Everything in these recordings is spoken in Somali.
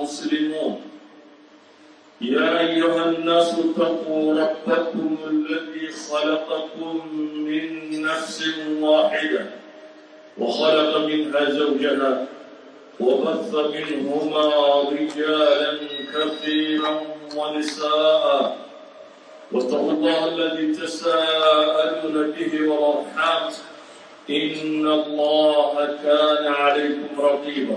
مسلمون يا أيها الناس اتقوا ربكم الذي خلقكم من نفس واحدة وخلق منها زوجها وبث منهما رجالا كثيرا ونساء واتقوا الله الذي تساءلون به والأرحام إن الله كان عليكم رقيبا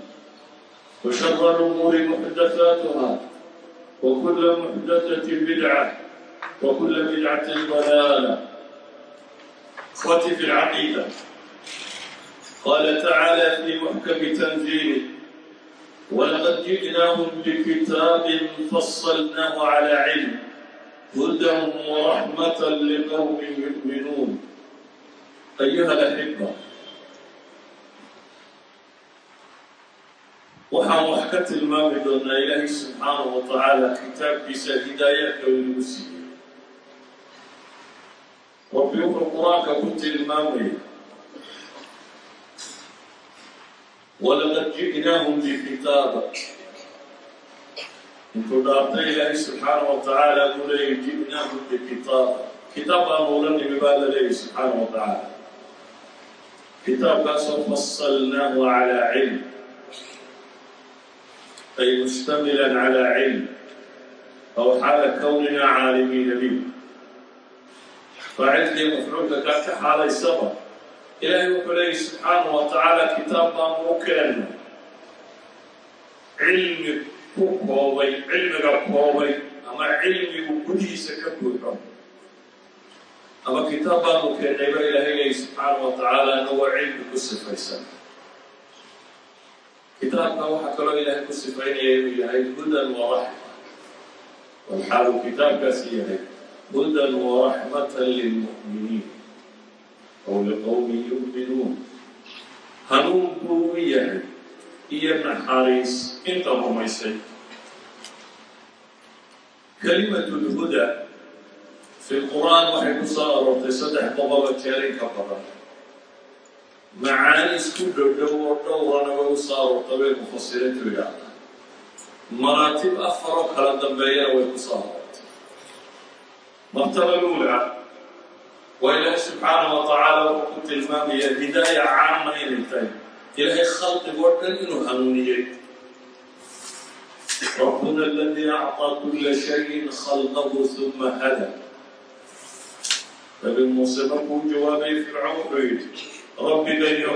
وشر الأمور محدثاتها وكل محدثة بدعة وكل بدعة ضلالة إخوتي في العقيدة قال تعالى في محكم تنزيله ولقد جئناهم بكتاب فصلناه على علم هدى ورحمة لقوم يؤمنون أيها الأحبة waxaan wax ka tilmaami doonaa ilaahay subxaanahu wa tacaala kitaabkiisa hidaayaadka uu inagu siiyey. Rabbi wuxuu qur'aanka ku tilmaamaya walaqad ji'naahum bikitaaba intuu dhaartay ilaahay subxaana wa tacaala buu leeyahy ji'naahum bikitaaba kitaab baan uula nimi baa la leeyahy subxaana wa tacaala kitaabkaasoo fasalnaahu calaa cilm ay mushtamilan calaa cilm aw xaala kownina caalimiina bih faacilkii mafcuulka ka xaalaysaba ilaahay wuxuu leeyahy subxaana wa tacaala kitaab baan u keenno cilmi ku koobay cilmiga koobay ama cilmigu gudihiisa ka buuxo ama kitaab baanu keennay ba ilaahay leeyahy subxaana wa tacaala anagoo cilmi ku sifaysan kitaabka waxaa kaloo ilaahay ku sifaynaya inuu yahay hudan waraxma walxaalu kitaabkaasi yahay hudan waraxmatan lilmu'miniin aw liqowmi yu'minuun. Hanuun buu yahay iyo naxariis inta rumaysay. Kalimatu lhuda fi lqur'aan waxay ku soo aroortay saddex boqoloo jeer badan macaani isku dhowdhow oo dhowrana way u soo aroortay bay mufasiriintu yidhaahdaa maraatib afaroo kala dambeeyana way ku soo aroortay martaba luula waa ilaahay subxaana wa tacaala wuxuu ku tilmaamaya hidaaya caama inay tahay ilaahay khalqigoo dhan inuu hanuuniyey rabbuna aladii acطaa kula shayin khalqahu uma hada nabi muuse markuu jawaabay fircoon wuxuu yidhi rabbigayo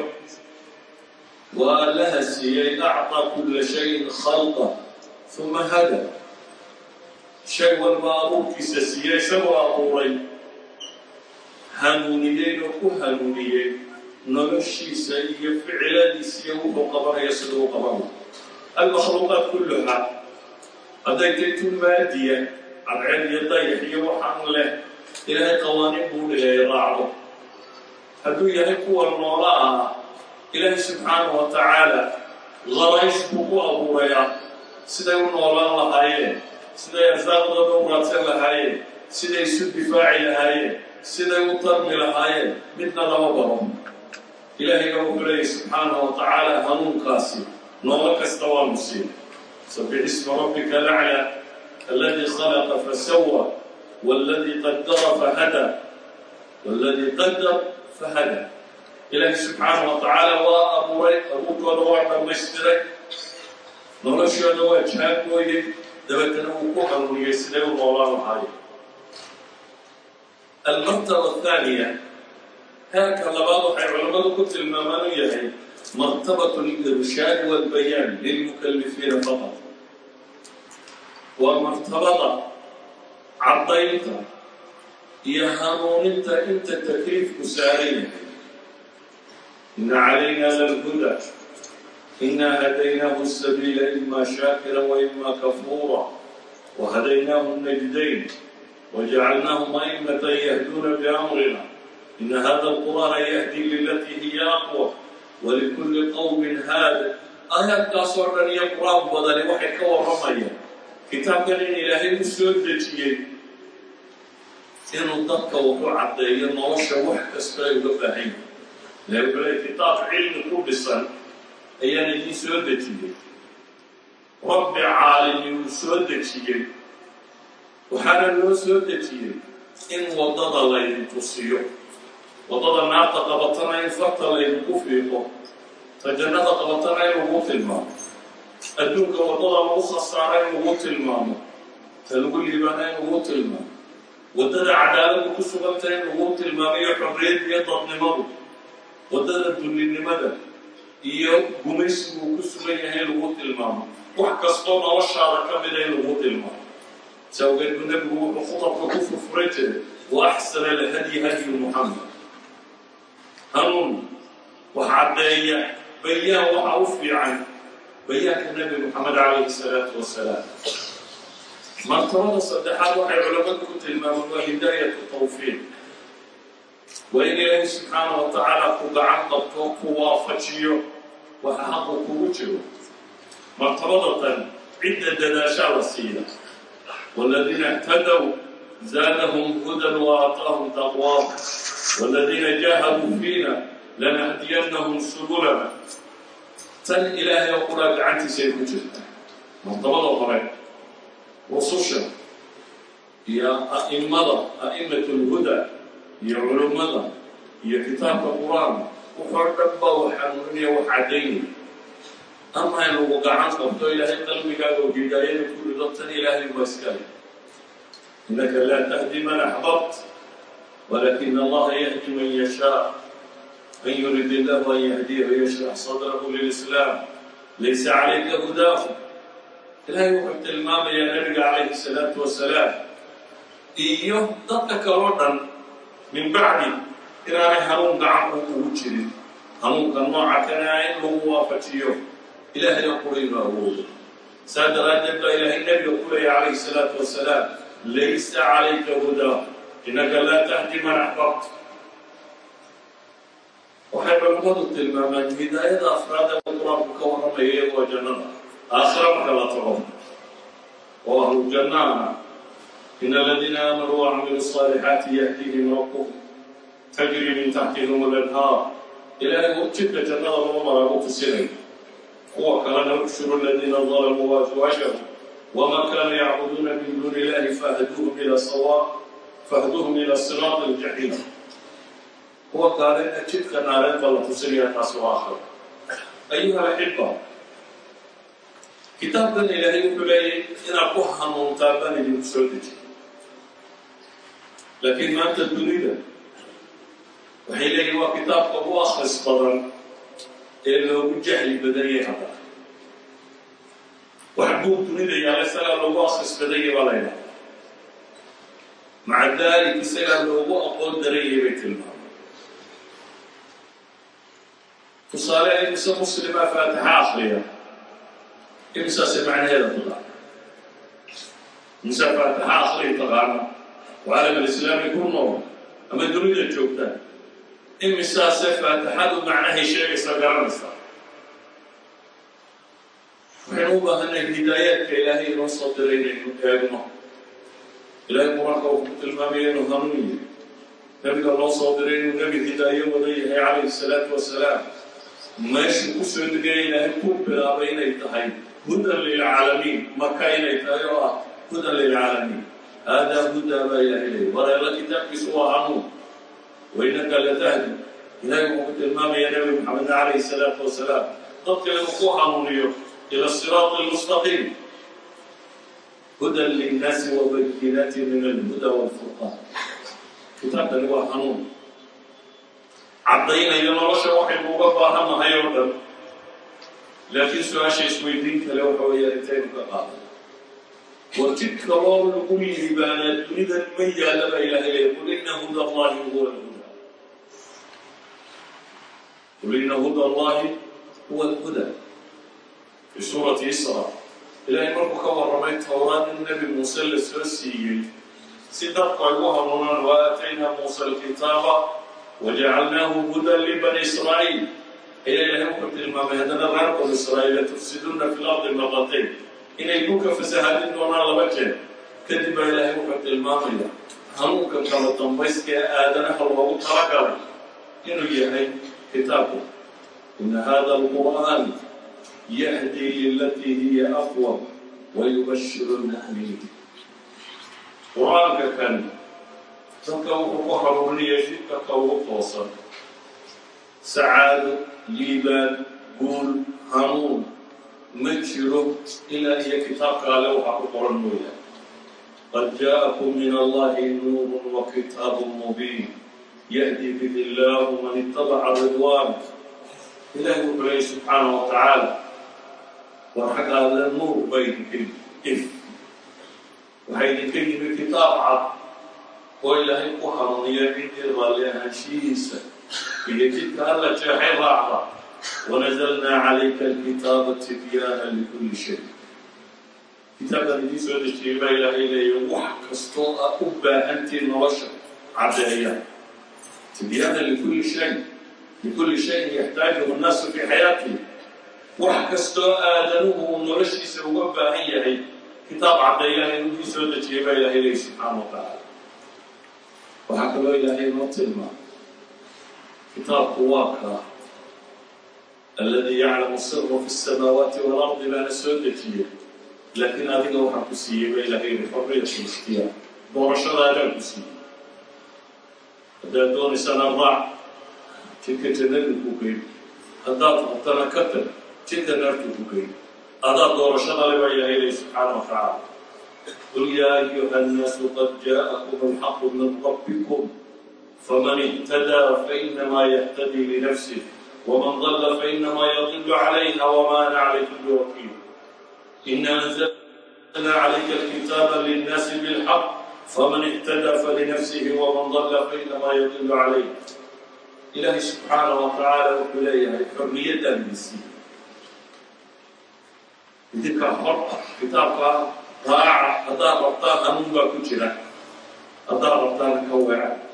waa allaha siiyey acطaa kula shayin khalqa uma hada. Shay walba abuurkiisa siiyey isagoo abuuray hanuuniyeyna ku hanuuniyey noloshiisa iyo ficiladiisa iyo wuxuu qabanaya siduu u qabanay almakhluuqaat kulluha. Hadday taytu maadiya cadceed iyo dayax iyo waxaan leh ilaahay qawaaniin buu dhigay raacdo hadduu yahay kuwa noola ah ilaahay subxaanahu wa tacaala qaraysh buu ku abuurayaa siday u noolaan lahaayeen siday arsaaqdooda u raadsan lahaayeen siday isu difaaci lahaayeen siday u tarmi lahaayeen midna lama baro ilaahayga wuxuu leeyahy subxaanahu wa tacaala hanuunkaasi noolo kasta waanu siin sabix isma rabbika lacla aladi khalaqa fasawa wاladi qadara fahada wاladi qadar fahada ilaahay subxaanahu wa tacaala waa abuuray abuurkooda waa dhammaystiray noloshooda waa jaangooyey dabeetana wuu ku hanuuniyey siday u noolaan lahaayeen almartaba athaaniya heerka labaad waxay culammadu ku tilmaamaan u yahay martabatu lirshaadi walbayaan lilmukallifiina faqad waa martabada caddaynta iyo hanuuninta inta takliifku saaran yahay ina calayna lalhuda ina hadaynaahu sabiila ima shaakira waima kafuura wahadaynaahu najdayn wajacalnaahum aimata yahduuna biamrina ina hada alqur'aana yahdi lilatii hiya aqwa walikulli qowmin haada aayaadkaasoo dhan iyo qur'aan badani waxay ka warramayaan kitaabkan in ilaahay u soo dejiyey inuu dadka wuxu caddeeyo nolosha wax kasta ay uga baahan yahay le wuxuu leey kitaab cilmi ku dhisan ayaan idiin soo dejiyey. Rabbi caalimi uu soo dejiyey. Waxaana loo soo dejiyey in waddada laydin tusiyo. Waddada naarta qabatana in farta laydinku fiiqo. Ta jannada qabatana in lagu tilmaamo. Adduunka waddada lagu khasaara in lagu tilmaamo. Ta lagu liibaana in lagu tilmaamo waddada cadaaladu ku suganta in lagu tilmaamayo xorriyad iyo dadnimadu waddada dullinimada iyo gumaysigu uu ku sugan yahay in lagu tilmaamo. Wax kastoo noloshaada ka mida in lagu tilmaamo. Awgeed buu nebigu wuxuu khutabka ku furfuran jiray. Wa axsana alhadyi muxamed hanuun wax caddeeya. Bayaan waxa u fiican. Bayaanka nebi moxamed calayhi salaatu wasalaam martabada saddexaad waxay culamadu ku tilmaamaan waa hidaayatu tawfiiq waa in ilaahi subxaana wa tacaala ku gacan qabto ku waafajiyo waxa xaqu kugu jiro martabada tan cidda dadaashaa la siiya waladiina اhtadaw zaadahum hudan waaataahum taqwaahum waladiina jaahaduu fiina lanahdiyannahum subulana. Tan ilaahay oo quraa gacantiisay ku jirtaa martabada hore rususha iyo a'immada a'immat lhuda iyo culummada iyo kitaabka qur'aanka wuxoo dhan baa wax hanuuninaya wax caddaynaya ama in lagu gacan qabto ilaahay qalbigaaga oo hidaayada ku rido tan ilaahay waa iskale. Innaka laa tahdi man axbabt walakin allaha yahdi man yashaa. Man yurid illahu an yahdiyahu yashrax sadrahu lilislaam laysa calayka hudaahu ilaahay wuxuu tilmaamayaa nabiga calayhi salaatu wasalaam. Iyo dadka kaloo dhan min bacdi inaanay hanuun gacanku ugu jirin. Hanuunka nooca kana in lagu waafajiyo ilaahay oo quraynu awoodo saa daraaddeed baa ilaahay nebiga ku leeya calayhi salaatu wasalaam laysa calayka hudaa innaka laa tahdi man axbabt waxay culammadu tilmaamaan hidaayada afraad ee qur'aanku ka warramaya iyagoo jannada aakhira marka la tago oo ahlu jannaana in aladiina aamanuu wacamilu الصaalixaati yahdihim rabbuhum tajri min taxtihim alanhaar ilaahay u jidka jannada loo maraagu tusinay kuwa kalena ushuru aladiina dalamuu waaswaajahum wama kaanuu yacbuduuna min duuni illahi fahduuhum ila sawa fahduuhum ila siraat aljaxiim kuwa kaalena jidka naareed baa la tusinaya taas waa akhir ayuha alaxiba kitaabkan ilaahay wuxuu leeyahy inaad ku hanuuntaan baan idinku soo dejiy laakiin maanta dunida waxay leeyihiin waa kitaabka ugu akhris badan ee loogu jahli badanyay hadda wax buug dunida yaalla isagaa loogu akhris badanyay baa laydhaha maca daalik isagaa loogu aqoon daranyay bay tilmaamay tusaale imise muslima faatixa akriya imisaase macnaheeda taqaana imise faatixa akriya taqaana caalam alislaami ku nool ama dunida joogta imisaase faatixadu macnahay sheegaysa garanaysa waxaynu u baahanay hidaayaadka ilaahay inoo soo diray inaynu eegno ilahay qur'aanka wuxuu ku tilmaamaya inuu hanuun yahay nabiga loo soo diray inuu nebi hidaayo wada yahay calayhi salaatu wasalaam meeshuu ku soo degaya ilaahay ku bilaabay inay tahay hudan lilcaalamiin maka inay tahay oo ah hudan lilcaalamiin haadaa hudaa baa ilahay leeyay wareella kitaabkiisu waa hanuun wainaka latahdi. Ilahay wuxuu ku tilmaamaya nebi maxamedna calayhi salaatu wasalaam dadka inuu ku hanuuniyo ila siraati almustaqiim hudan linnaasi wabayinaati min alhuda walfurqaan kitaabkani waa hanuun caddaynayo nolosha waxaynu uga baahannahay oo dhan laakiin su'aasha isweydiin kale waxa weeya intaynu ka qaaday war jid kaloo lagu liibaanaa dunidan ma yaalaba ilahay leeya qul ina huda allahi huwa alhuda qul ina huda allahi huwa alhuda fi suurati isra ilaahay markuu ka warramay towraad in nebi muuse la siiyey si dadku ay hanuunaan wa aataynaa muusa alkitaaba wajacalnaahu hudan libani israa'iil ayaa ilahay wuxuu tilmaamay haddana reer banu israa'iila tufsiduuna fi lardi maratayn inay dhulka fasahaadin doonaan laba jeer kadib baa ilaahay wuxuu tilmaamaya hanuunka kala dambayska ee aadanaha loogu talagalay inuu yahay kitaabku ina hada alqur'aan yahdi lilatii hiya aqwam wayubashiru lmu'miniin qur'aanka kan dadka wuxuu ku haruurinaya liibaan guul hanuun ma jiro ilaa iyo kitaabka ale waxaa ku qoran mooyaane qad jaa'akum min allahi nuurun wa kitaabun mubiin yahdi bihi illaahu man itabaca ridwaana ilahi wuxuu leeyay subxaana wa tacaala war xagga alle nuur ba idinka if. Waxaa idinka yimi kitaab cad oo ilaahay ku hanuuniya ciddii raalli ahaanshihiisa iyo jidka alla jeexay raacda wanazalnaa calayka alkitaaba tibyaana likulli shay kitaabkan idiin soo dejiyey baa ilaahay leeya wax kastoo a u baahantiin nolosha caddeeya tibyaana likulli shay likulli shayin yaxtaajuhu nnaasu fii xayaatihi wax kastoo aadanuhu uu noloshiisa uga baahan yahay kitaab caddeeyana inuu idiin soo dejiyey baa ilaahay leeya subxaana wa tacaala waxaa kaloo ilaahay noo tilmaamay kitaabku waa kaa alladii yaclamu sirra fi samaawaati walardi baana soo dejiyey laakiin adiga waxaa ku siiyey bay lahayd xorriyatu istiyaar doorashadaadaa ku siiyey haddaad doonaysaana raac tinka jannadu ku geyn haddaad qabtana ka tag tinka naartu ku geyn adaa doorashada le baa ilahaylay subxaana wa qul yaa ayuha annaasu qad jaa'akum alxaqu min rabbikum faman اhtadaa fainamaa yahtadii linafsih wman dalla fainamaa yadillu calayha wma ana calaykum biwakiil ina anzalna calayka alkitaaba linnaasi bilxaq faman ihtadaa falinafsihi wman dalla fainamaa yadillu calayh ilaahay subxaana wa tacaala wuxuu leeyahay xorriyadaan idinsiiy idinkaa hor kitaabka raaca haddaad rabtaan hanuun baa ku jira haddaad rabtaana ka weeca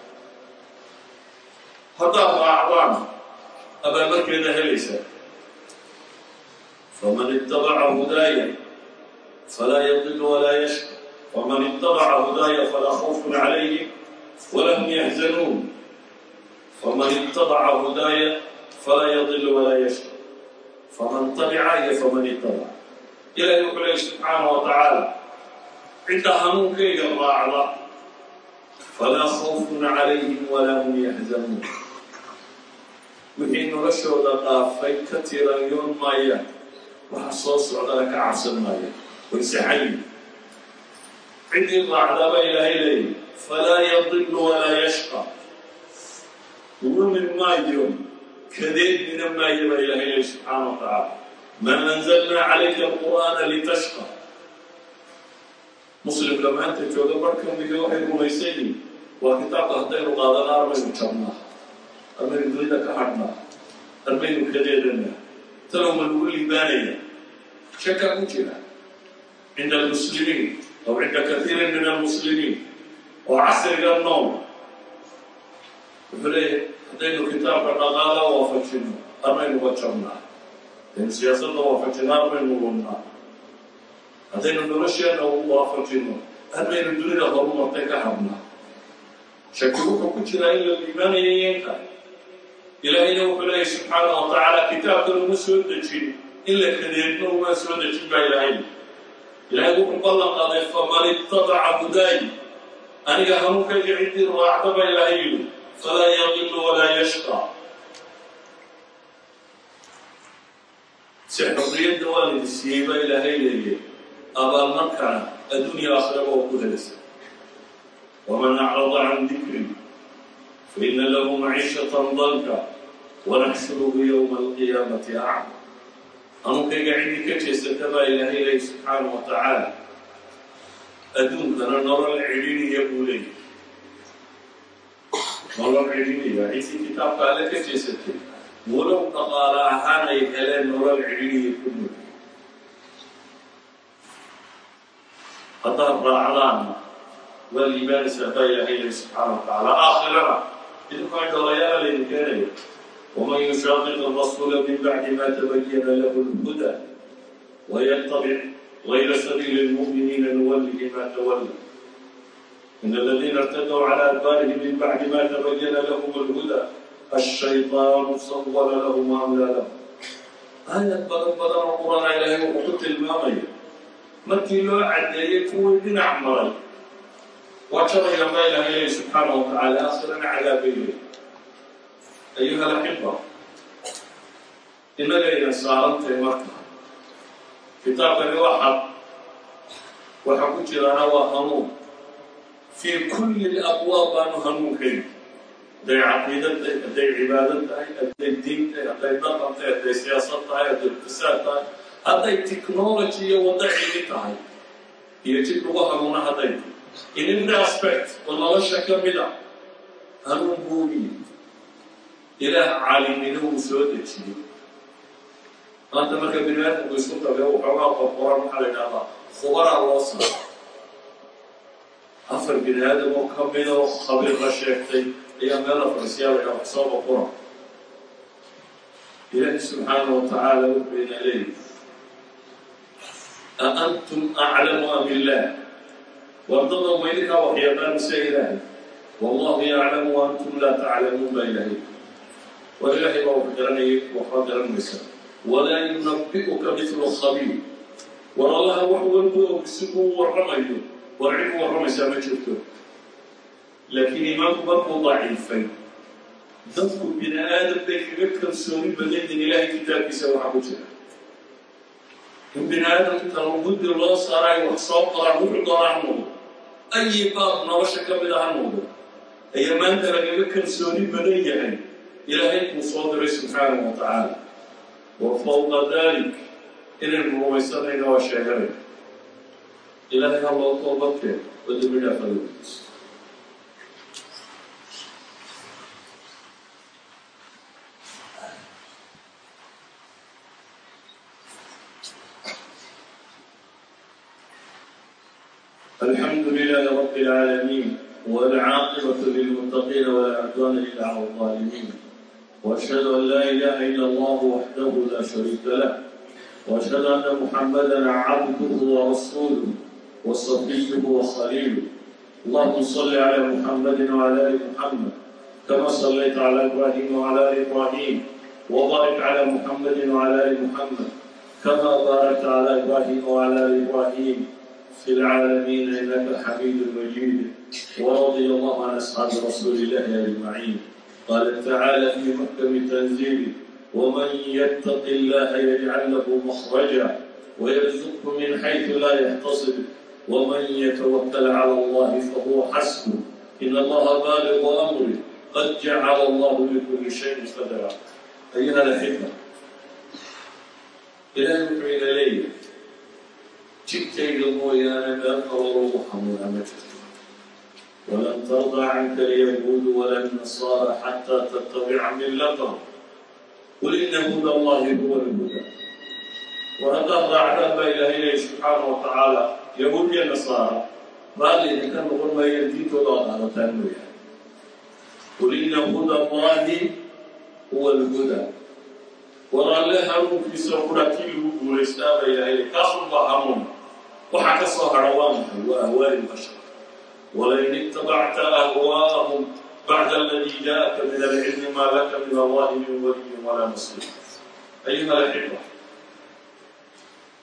haddaad raacdaan abaalmarkeeda helaysa faman itabaca hudaaya falaa yadilu walaa yashqa faman itabaca hudaaya falaa khawfun calayhim wala hum yaxzanuun faman itabaca hudaaya falaa yadilu walaa yashqa faman tabica iyo faman itabaca ilahi wuxuu leey subxaana wa tacaala cidda hanuunkayga raacda falaa khawfun calayhim walaa hum yaxzanuun noloshooda dhaafay ka tiranyoon maayaan waxa soo socdana ka cabsan maayaan way saxayin ciddii raacdaba ilaahay leeyahy falaa yadilu walaa yashqa. Lumin maayo kadeedmina maayo baa ilaahay leeyahy subxaana wa tacaala. Man anzalnaa calayka alqur'aana litashqa. Muslimka maanta jooga barhkamigi waxay rumaysan waa kitaabka haddaynu qaadana armaynu jabnaa. Armaynu ka hadhnaa armaynu kadeedanaa tanowma lagu liibaanaya shakaa ku jira cinda almuslimiin aw cinda kaiirin min almuslimiin oo casriga nool wuxuu leeyahay haddaynu kitaabka dhaqaala waafajino armaynuga jabnaa haddaynu siyaasadda waafajino armaynu lunnaa haddaynu nolosheena waafajino armaynu dunida horumartay ka hadhnaa shaki ku jiraa in la liibaanaya yeenka ilaahayna wuxuu leeyahy subxaana wa tacaala kitaabkan uma soo dejin in la kadeedno uma soo dejin baa ilaahay. Ilaahay wuxuu ballan qaaday faman itabaca hudaay aniga hanuunkayga ciddii raacda baa ilaahay yidhi falaa yadilu walaa yashqa. Si xorriyadda waa lidi siiyey baa ilaahay leeyay abaalmarkana addunya aakhiraba oo ku helaysa waman acrada can dikri faina lahu maciishatan danka wanaxshuruhu yowma alqiyaamati acma anunkayga cidii ka jeesata baa ilaahay leeyay subxaanahu wa tacaala adduunkana nolol cidhiniya buu leeyahy nolol cidhiniya ciddii kitaabka alle ka jeesatay walow dhaqaale ahaan ay heleen nolol cidhiniya ku nool haddaad raacdaana waa liibaanaysaa baa ilaahay leeyay subxaana wa tacaala aakhirana idinkaa dholayaala laydin keenaya ومن يشاقق الرسول من بعد ما تبين له الهدى ويتبع غير سبيل المؤمنين نوله ما تولى. إن الذين ارتدوا على أدبارهم من بعد ما تبين لهم الهدى الشيطان صور لهم أملا لهم aayad badan badan oo qur'aanaa ilaahay wuxuu ku tilmaamaya markii loo caddeeyey kuwii dhinac maray waa jabaya ma ilaahay leey subxaana wa tacaala akhirana cadaabay leey ayuha alaxiba innagayna saarantahay marka kitaabkani waa xad waxa ku jiraana waa hanuun fii kulli labwaab baanu hanuunkayna hadday caqiida tahay hadday cibaado tahay hadday diin tahay hadday dhaqan tahay hadday siyaasad tahay hadday iqtisaad tahay hadday technology iyo waddo cili tahay iyo jid lagu hanuuna hadday in every aspect oo nolosha ka mid a hanuun buugiyi ilaah caalimina wuu soo dejiyey maanta marka bini aadamku isku dabee waxoogaa qorqoran waxaa la idhahdaa khubaraa loo saro afar bini aadam oo ka midoo khabiirla sheegtay ayaa meel afarsiyaa wax soo qorqora ilaahi subxaana wa tacaala wuxuu a antum aclamu am illaah war dadon waxyaqaan mise ilaahay wallahu yaclamu wa laa taclamuun baa ilaahay waa ilaahay baa wax garanayay wax baa garan maysa walaa yunabi'uka mitlu khabiir war allaha wax walbo isiguu warramayo war cid u warramaysaa ma jirto laakiin imaamku markuu daciifay dadku bini aadam bay kaga kalsooni badanyihin ilaahay kitaabkiisa waxa ku jira in bini aadamkan guddi loo saaraay wax soo qoraan wuxuu doona ha noqdo ayi baab nolosha ka mid noqdo ayaa maanta lagaga kalsooni badan yahay ilaahay kuu soo diray subxaanahu wa tacaala wa fawqa dalik inaynu rumaysanayna waa sheeganay ilaahay ha loo toobadkeen oo dembi dhaafada weydiiso الحمد لله رب العالمين والعاقبة للمتقين ولا عدوان إلا على الظالمين واشهد ان لا اله الا الله وحده لا شريك له واشهد ان محمدا عبده ورسوله وصفيه وخليله اللهم صل على محمد وعلى ال محمد كما صليت على ابراهيم وعلى ال ابراهيم وبارك على محمد وعلى ال محمد كما باركت على ابراهيم وعلى ال ابراهيم في العالمين انك حميد مجيد ورضي الله عن اصحاب رسول الله اجمعين قال تعالى في محكم تنزيله ومن يتق الله يجعل له مخرجا ويرزقه من حيث لا يحتصب ومن يتوكل على الله فهو حسبه إن الله بالغ أمره قد جعل الله لكل شيء قدرا أيها الأحبة إلى نبعين إليه jidkayga mooyaane meel kaloo lagu xamuuna ma jirto wala nasaara xataa tattabica millatahum qul ina huda allahi huwa alhuda war haddaad raacdaan baa ilaahay leeya subxaana wa tacaala yahuud iyo nasaara raalli idinka noqon maayeen diintooda aad qaadataan mooyaane qul ina huda allahi huwa alhuda war alle hanuunkiisa qura kii lagu guulaystaa baa ilaahay leey kaasun baa hanuun waxaa itabacta ahwaahum bacda aladii jaءaka min alcilmi maa laka min allahi min waliyin walaa nasir ayuha alaxiba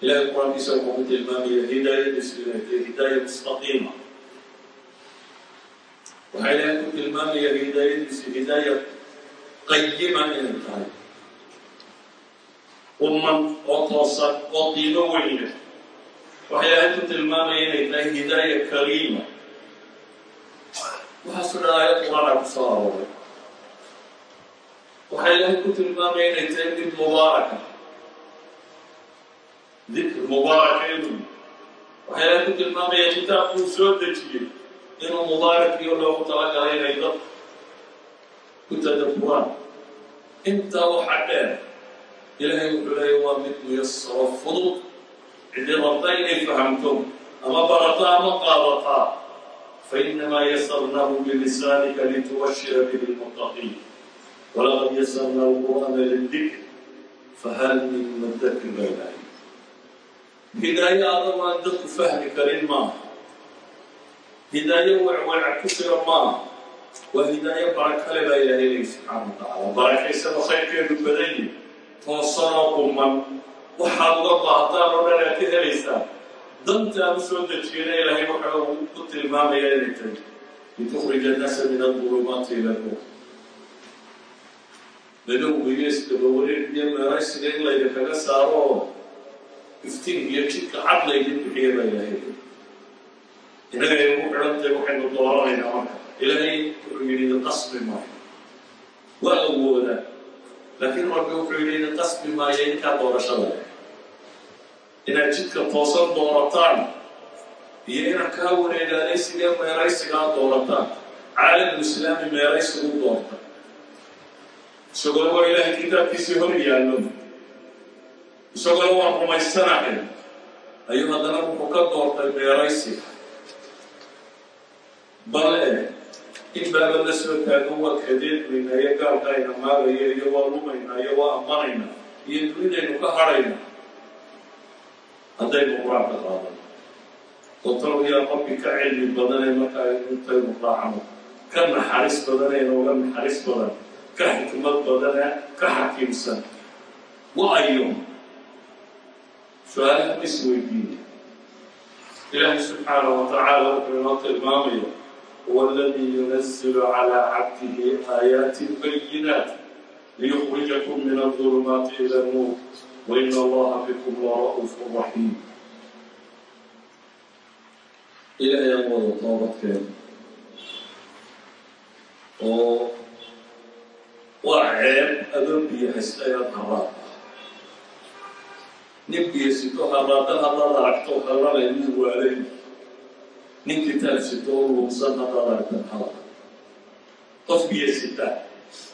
ilahay qur'aankiisa wuxuu ku tilmaamaya hidaayadiisu inay tahay hidaaya mustaqiima waxaa ilahay ku tilmaamaya hidaayadiisu hidaaya qayima inay tahay umman oo toosan oo qiimo weyn leh waxay ahayd ku tilmaamaya inay tahay hidaaya kariima dhan aayad qur'aan a ku soo arooray waxay ilahay ku tilmaamaya inay tahay mid mubaaraka dikr mubaaraka inuu waxay ilahay ku tilmaamaya kitaabkuu soo dejiyey inuu mubaarakiyo loogu talagalay inay dad ku tadaburaan intaa waxa dheer ilaahay wuxuu leeya waa mid muyasaro fudud ciddii rabta inay fahamto ama barata ama qaadataa yasarnaahu bilisaanika litubashira bihi lmuttaqiin walaqad yasarna alqur'aana lidikr fahal min mudakir baa ilaahay hidaayo adag aan dadku fahmi karin maaha hidaayo wecweca ku jira maaha waa hidaayo barakale baa ilaahay leyi subxaana wa tacaala barakaysaba khayrkeedu badan yihi toosanoo quman waxaad uga baahataan oo dhan aad ka helaysaan dantaan u soo dejiyana ilaahay waxa uu ku tilmaamaya inay tahay litukhrija annaasa min adulumaati ila nuur madowga iyo isdabawareeg iyo meeraysiga in layda kaga saaro oo iftiin iyo jidka cad laydin bixiya baa ilaahay inagay ugu xidhantahay waxaynu dooranaynaa marka ilaahay wuxuu yidhi idin qasbi maayo waa awoodaa laakiin rabbi wuxuu yidhi idin qasbi maayo inkaa doorashada inaad jidka toosan doorataan iyo inaad kaa wareegaanaysiga meeraysigaa doorataan caalamul islaami meeraysigu doorta isagoo waa ilaahay kitaabkiisii hor yaallo. Isagoo waan rumaysanahay. Ayuu haddana wuxuu ka doortay meeraysiga bale in baaba la soo taago waa kadeedmayna iyo gaalka ayna maagaya iyo waa lumayna iyo waa ammanayna iyo dunidaynu ka hadhayna haddaynu qur'aanka qaadano oo yaa rabbi ka cilmi badanee marka aynu intaynu raacno ka naxariis badanee nooga naxariis badan ka xikmad badanee ka xakiimsan wa ayo su'aalaha ma isweydiina ilaahay subxaanahu wa tacaala wuxuu inoo tilmaamaya huwa aladii yunazilu calaa cabdihi aayaatin bayinaat liyukhrijakum min adulumaati ila nuur allaha bikum lara'uufu raxiim ilaahay aan wada toobadkeena oo waa ceeb adoo biyo haysta inaad haraad nin biyo sito haraadan haddaad aragto halanay nin waalay nin kitaab sito oo luumsan haddaad aragtan hala qof biyo sita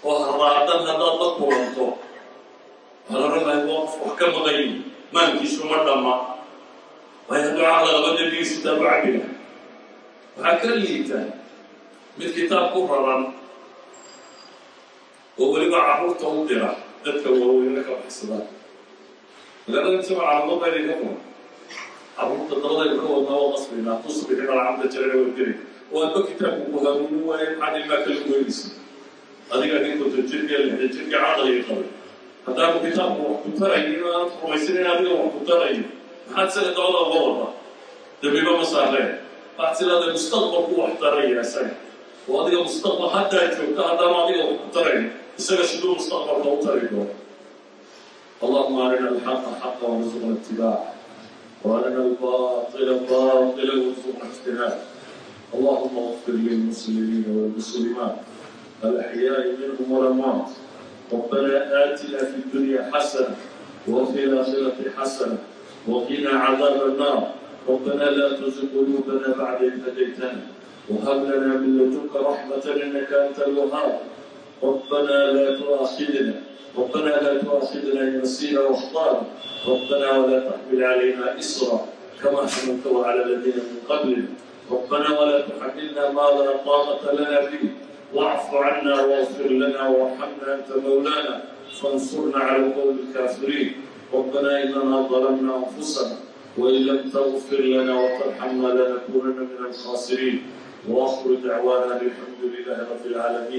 oo haraadan haddaad la kulanto halaranahay waa qof wax ka maqayi maankiisu ma dhamma waayo hadduu caqla labada biyo sitaa u cabila waxaa ka liita mid kitaab ku raran oo weliba carruurta u dira dadka waaweyne ka baxsadaan magaalada isagoo caramo bayna ka furan carruurta dabadaynu ka wadnaa waa qasbaynaa tusbixin alcamda jarana waa geli oo adba kitaabku ku hanuunin waaye maxaad ilmaa kala weynaysa adiga nin konton jirka caqliga qabay haddaanu kitaabku wax ku tarayn inaanad rumaysanin adiga wax ku tarayo maxaad sida dabada uga wada dambiba ma saareen waxaad sidaada mustaqbalku wax taraya isaga oo adiga mustaqbal haddaa joogta haddaanu adiga wax ku tarayn isaga siduu mustaqbalka u tari doono اللهم أرنا الحق حقا وارزقنا اتباعه وأرنا الباطل باطلا وارزقنا اجتنابه اللهم اغفر للمسلمين والمسلمات الأحياء منهم والأموات ربنا آتنا في الدنيا حسنة وفي الآخرة حسنة وقنا عذاب النار ربنا لا تزغ قلوبنا بعد إذ هديتنا وهب لنا من لدنك رحمة إنك أنت الوهاب ربنا لا تؤاخذنا ربنا لا تؤاخذنا إن نسينا وأخطأنا ربنا ولا تحمل علينا إصرا كما حملته على الذين من قبلنا ربنا ولا تحملنا ما لا طاقة لنا به واعف عنا واغفر لنا وارحمنا أنت مولانا فانصرنا على القوم الكافرين ربنا إننا ظلمنا أنفسنا وإن لم تغفر لنا وترحمنا لنكونن من الخاسرين وآخر دعوانا الحمد لله رب العالمين